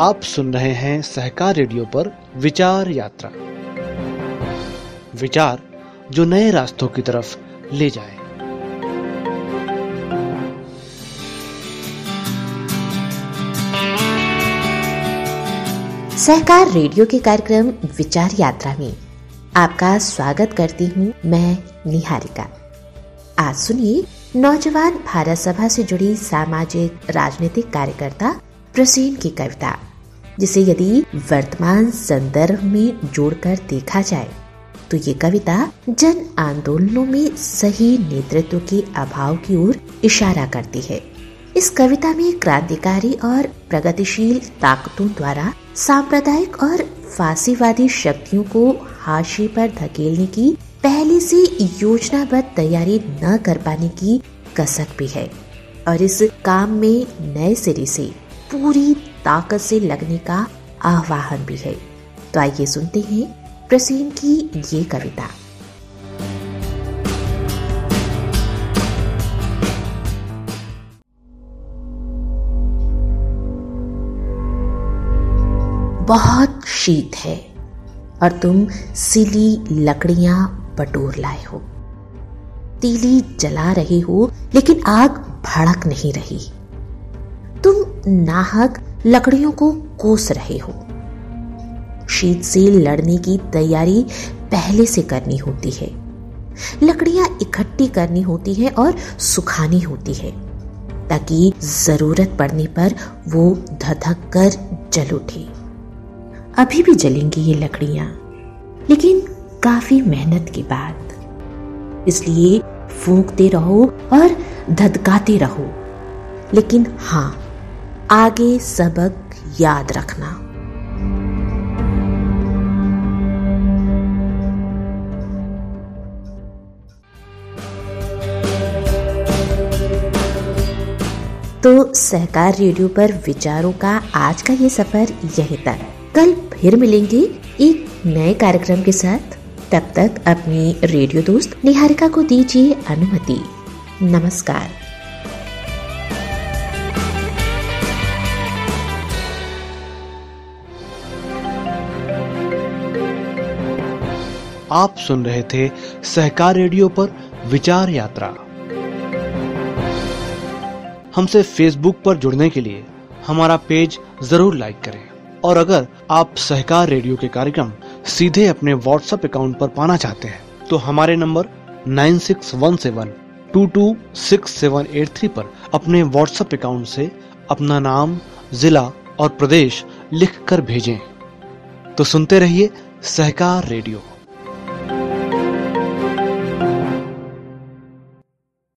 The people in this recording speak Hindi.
आप सुन रहे हैं सहकार रेडियो पर विचार यात्रा। विचार जो नए रास्तों की तरफ़ ले जाए। सहकार रेडियो के कार्यक्रम विचार यात्रा में आपका स्वागत करती हूँ मैं निहारिका। आज सुनिए नौजवान भारत सभा से जुड़ी सामाजिक, राजनीतिक कार्यकर्ता प्रसीन की कविता। जिसे यदि वर्तमान संदर्भ में जोड़कर देखा जाए तो ये कविता जन आंदोलनों में सही नेतृत्व के अभाव की ओर इशारा करती है। इस कविता में क्रांतिकारी और प्रगतिशील ताकतों द्वारा सांप्रदायिक और फांसीवादी शक्तियों को हाशिए पर धकेलने की पहले से योजनाबद्ध तैयारी न कर पाने की कसक भी है और इस काम में नए सिरे से पूरी ताकत से लगने का आह्वान भी है। तो आइए सुनते हैं प्रसीन की ये कविता। बहुत शीत है और तुम सिली लकड़ियाँ बटोर लाए हो। तीली जला रहे हो, लेकिन आग भड़क नहीं रही। तुम नाहक लकड़ियों को कोस रहे हो। शीत से लड़ने की तैयारी पहले से करनी होती है। लकड़ियाँ इकट्ठी करनी होती है और सुखानी होती है, ताकि ज़रूरत पड़ने पर वो धधक कर जल उठे। अभी भी जलेंगी ये लकड़ियाँ, लेकिन काफ़ी मेहनत के बाद। इसलिए फूंकते रहो और धधकाते रहो। लेकिन हाँ आगे सबक याद रखना। तो सहकार रेडियो पर विचारों का आज का ये सफ़र यही तक कल फिर मिलेंगे एक नए कार्यक्रम के साथ। तब तक अपनी रेडियो दोस्त निहारिका को दीजिए अनुमति। नमस्कार। आप सुन रहे थे सहकार रेडियो पर विचार यात्रा। हमसे फेसबुक पर जुड़ने के लिए हमारा पेज ज़रूर लाइक करें। और अगर आप सहकार रेडियो के कार्यक्रम सीधे अपने व्हाट्सएप अकाउंट पर पाना चाहते हैं तो हमारे नंबर 9617226783 पर अपने व्हाट्सएप अकाउंट से अपना नाम, जिला और प्रदेश लिख कर भेजें। तो सुनते रहिए सहकार रेडियो।